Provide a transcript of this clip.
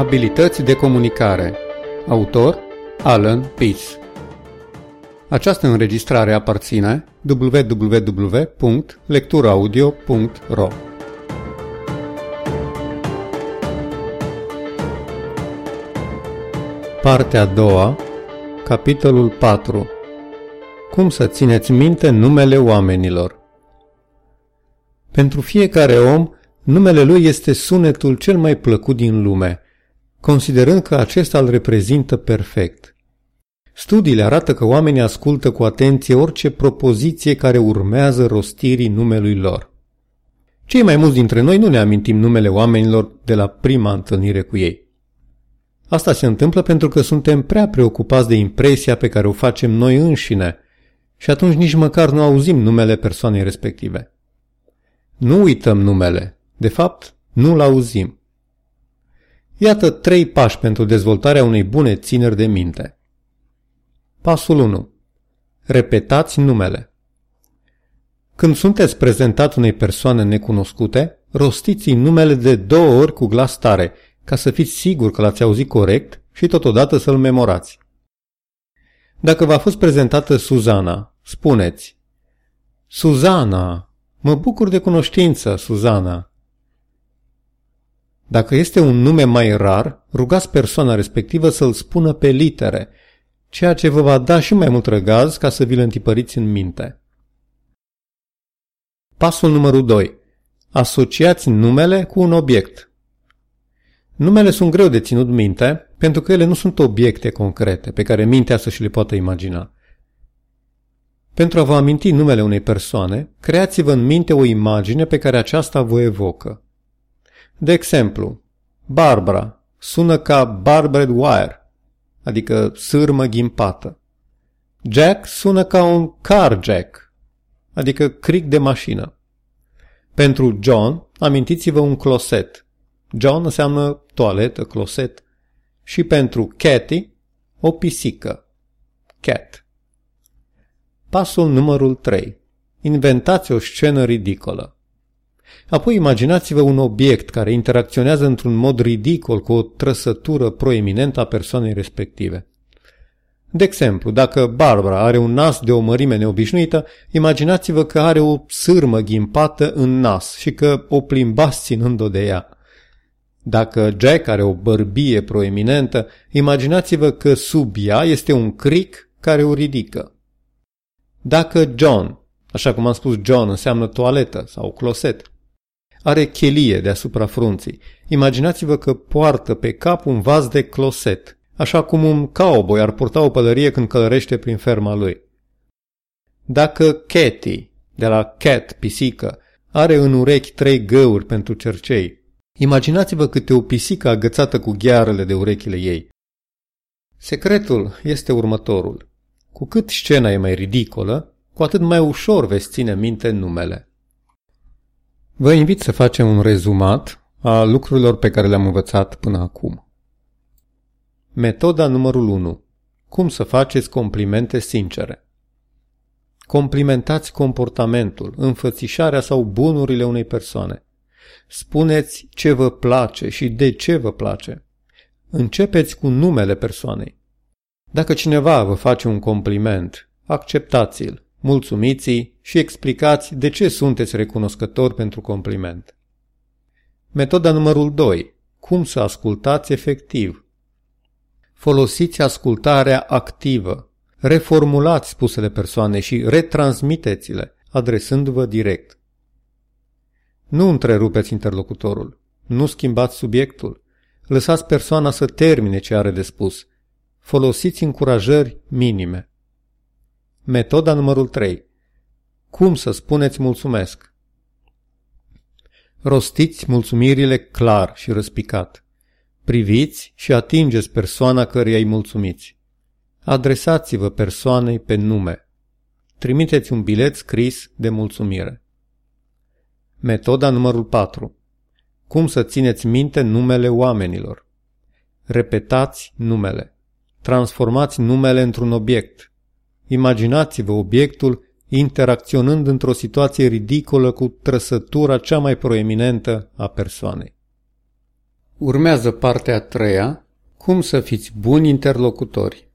Abilități de comunicare. Autor Alan Peace Această înregistrare aparține www.lecturaudio.ro Partea a doua Capitolul 4 Cum să țineți minte numele oamenilor? Pentru fiecare om, numele lui este sunetul cel mai plăcut din lume – considerând că acesta îl reprezintă perfect. Studiile arată că oamenii ascultă cu atenție orice propoziție care urmează rostirii numelui lor. Cei mai mulți dintre noi nu ne amintim numele oamenilor de la prima întâlnire cu ei. Asta se întâmplă pentru că suntem prea preocupați de impresia pe care o facem noi înșine și atunci nici măcar nu auzim numele persoanei respective. Nu uităm numele, de fapt, nu-l auzim. Iată trei pași pentru dezvoltarea unei bune țineri de minte. Pasul 1. Repetați numele. Când sunteți prezentat unei persoane necunoscute, rostiți numele de două ori cu glas tare, ca să fiți sigur că l-ați auzit corect și totodată să-l memorați. Dacă v-a fost prezentată Suzana, spuneți Suzana, mă bucur de cunoștință, Suzana. Dacă este un nume mai rar, rugați persoana respectivă să-l spună pe litere, ceea ce vă va da și mai mult răgaz ca să vi-l întipăriți în minte. Pasul numărul 2. Asociați numele cu un obiect. Numele sunt greu de ținut minte pentru că ele nu sunt obiecte concrete pe care mintea să și le poată imagina. Pentru a vă aminti numele unei persoane, creați-vă în minte o imagine pe care aceasta vă evocă. De exemplu, Barbara sună ca barbed wire, adică sârmă ghimpată. Jack sună ca un car jack, adică cric de mașină. Pentru John, amintiți-vă un closet. John înseamnă toaletă, closet. Și pentru Cathy, o pisică. Cat. Pasul numărul 3. Inventați o scenă ridicolă. Apoi imaginați-vă un obiect care interacționează într-un mod ridicol cu o trăsătură proeminentă a persoanei respective. De exemplu, dacă Barbara are un nas de o mărime neobișnuită, imaginați-vă că are o sârmă ghimpată în nas și că o plimbați ținând-o de ea. Dacă Jack are o bărbie proeminentă, imaginați-vă că sub ea este un cric care o ridică. Dacă John, așa cum am spus John înseamnă toaletă sau closet, are chelie deasupra frunții. Imaginați-vă că poartă pe cap un vas de closet, așa cum un cowboy ar purta o pălărie când călărește prin ferma lui. Dacă Cathy, de la cat, pisică, are în urechi trei găuri pentru cercei, imaginați-vă câte o pisică agățată cu ghearele de urechile ei. Secretul este următorul. Cu cât scena e mai ridicolă, cu atât mai ușor veți ține minte numele. Vă invit să facem un rezumat a lucrurilor pe care le-am învățat până acum. Metoda numărul 1. Cum să faceți complimente sincere. Complimentați comportamentul, înfățișarea sau bunurile unei persoane. Spuneți ce vă place și de ce vă place. Începeți cu numele persoanei. Dacă cineva vă face un compliment, acceptați-l mulțumiți și explicați de ce sunteți recunoscători pentru compliment. Metoda numărul 2. Cum să ascultați efectiv? Folosiți ascultarea activă. Reformulați spusele persoane și retransmiteți-le, adresându-vă direct. Nu întrerupeți interlocutorul. Nu schimbați subiectul. Lăsați persoana să termine ce are de spus. Folosiți încurajări minime. Metoda numărul 3. Cum să spuneți mulțumesc? Rostiți mulțumirile clar și răspicat. Priviți și atingeți persoana căreia îi mulțumiți. Adresați-vă persoanei pe nume. Trimiteți un bilet scris de mulțumire. Metoda numărul 4. Cum să țineți minte numele oamenilor? Repetați numele. Transformați numele într-un obiect. Imaginați-vă obiectul interacționând într-o situație ridicolă cu trăsătura cea mai proeminentă a persoanei. Urmează partea a treia, cum să fiți buni interlocutori.